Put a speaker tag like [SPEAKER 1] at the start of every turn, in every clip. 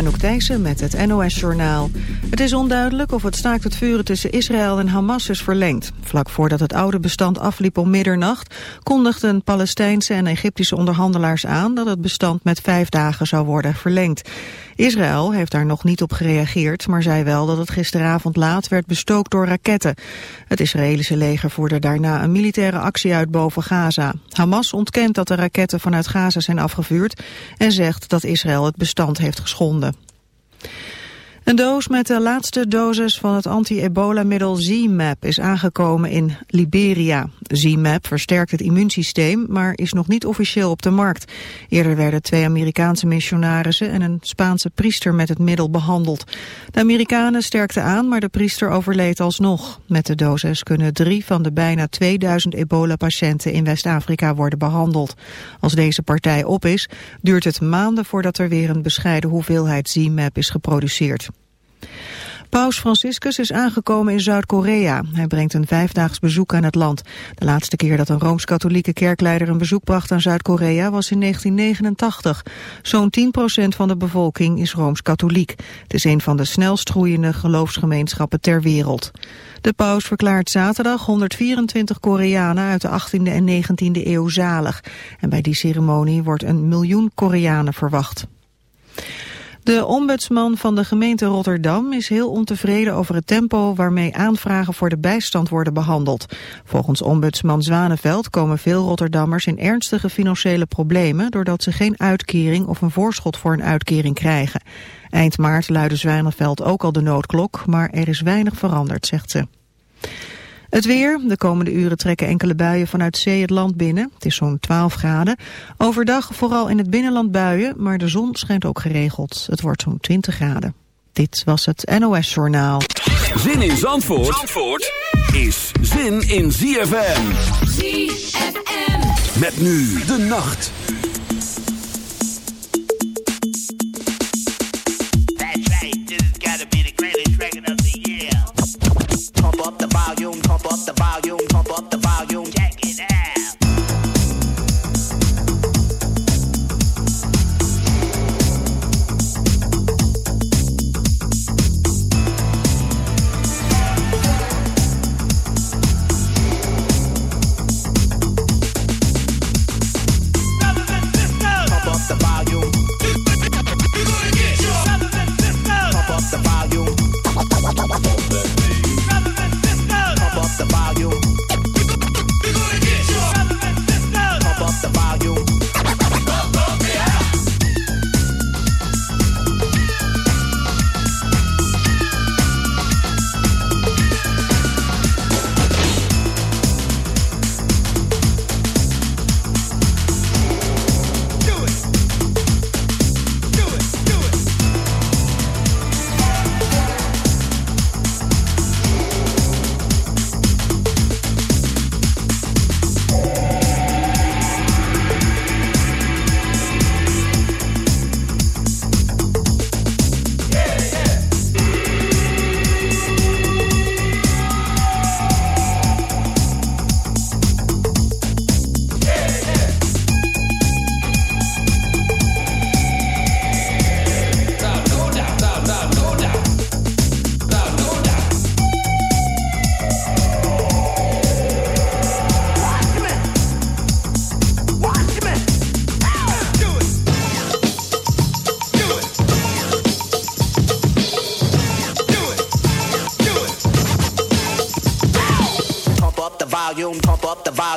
[SPEAKER 1] Anouk Thijssen met het NOS-journaal. Het is onduidelijk of het staakt het vuren tussen Israël en Hamas is verlengd. Vlak voordat het oude bestand afliep om middernacht... kondigden Palestijnse en Egyptische onderhandelaars aan... dat het bestand met vijf dagen zou worden verlengd. Israël heeft daar nog niet op gereageerd... maar zei wel dat het gisteravond laat werd bestookt door raketten. Het Israëlische leger voerde daarna een militaire actie uit boven Gaza. Hamas ontkent dat de raketten vanuit Gaza zijn afgevuurd... en zegt dat Israël het bestand heeft geschonden. Een doos met de laatste dosis van het anti-ebola-middel Z-MAP is aangekomen in Liberia. Z-MAP versterkt het immuunsysteem, maar is nog niet officieel op de markt. Eerder werden twee Amerikaanse missionarissen en een Spaanse priester met het middel behandeld. De Amerikanen sterkten aan, maar de priester overleed alsnog. Met de dosis kunnen drie van de bijna 2000 ebola-patiënten in West-Afrika worden behandeld. Als deze partij op is, duurt het maanden voordat er weer een bescheiden hoeveelheid Z-MAP is geproduceerd. Paus Franciscus is aangekomen in Zuid-Korea. Hij brengt een vijfdaags bezoek aan het land. De laatste keer dat een Rooms-Katholieke kerkleider een bezoek bracht aan Zuid-Korea was in 1989. Zo'n 10% van de bevolking is Rooms-Katholiek. Het is een van de snelst groeiende geloofsgemeenschappen ter wereld. De paus verklaart zaterdag 124 Koreanen uit de 18e en 19e eeuw zalig. En bij die ceremonie wordt een miljoen Koreanen verwacht. De ombudsman van de gemeente Rotterdam is heel ontevreden over het tempo waarmee aanvragen voor de bijstand worden behandeld. Volgens ombudsman Zwaneveld komen veel Rotterdammers in ernstige financiële problemen doordat ze geen uitkering of een voorschot voor een uitkering krijgen. Eind maart luidde Zwaneveld ook al de noodklok, maar er is weinig veranderd, zegt ze. Het weer. De komende uren trekken enkele buien vanuit zee het land binnen. Het is zo'n 12 graden. Overdag vooral in het binnenland buien, maar de zon schijnt ook geregeld. Het wordt zo'n 20 graden. Dit was het NOS Journaal.
[SPEAKER 2] Zin in Zandvoort, Zandvoort is zin in ZFM.
[SPEAKER 3] ZFM.
[SPEAKER 2] Met nu de nacht.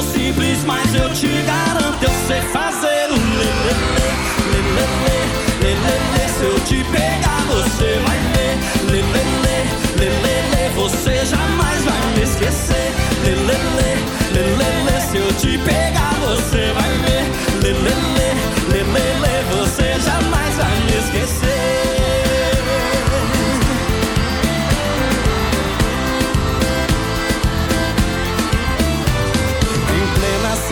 [SPEAKER 4] Sou simples, mas eu te garanto, eu sei fazer o lelele, lelele, lelele. Se eu te pegar, você vai ver, lelele, lelele. Você jamais vai me esquecer, lelele, lelele. Se eu te pegar, você vai ver, lelele, lelele. Você jamais vai me esquecer.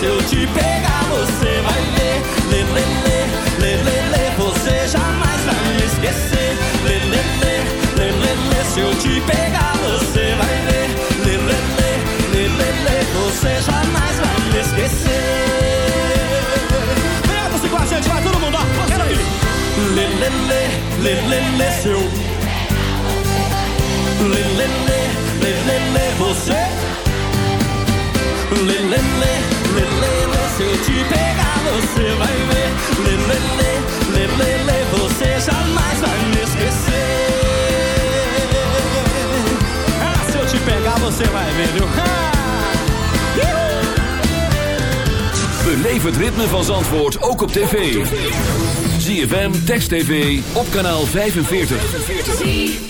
[SPEAKER 4] se eu te pegar, você vai ver. Lê, lê, lê, lê, lê, você jamais vai me esquecer. Lê, lê, lê, lê, lê, lê, se eu te pegar, você vai ver. Lê, lê, lê, lê, você jamais vai me esquecer. Vem você com a gente, vai todo mundo, ó, quero aí. Lê, lê, lê, lê, lê, lê, seu. Lê, lê, lê, lê, lê, lê, você Lelele, lelele, se eu te pegar você vai ver Lelele, lelele, você jamais vai me esquecer Ah, se eu te pegar você vai ver, viu?
[SPEAKER 2] Beleef het ritme van Zandvoort ook op tv. ZFM, Text TV, op kanaal 45.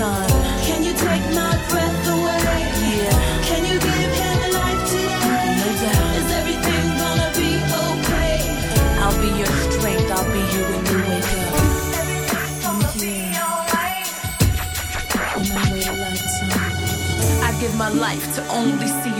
[SPEAKER 5] Time. Can you take my breath away? Yeah. Can you give him a life today? No doubt. Is everything gonna be okay? I'll be your strength. I'll be here when you wake up. Everything's gonna be alright. On my way to lifetime. I give my life to only see you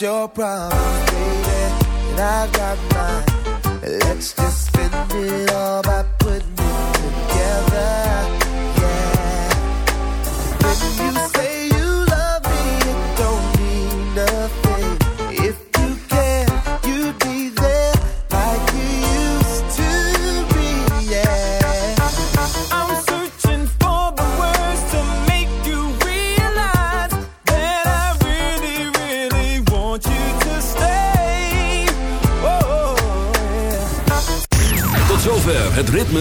[SPEAKER 5] your
[SPEAKER 6] problem.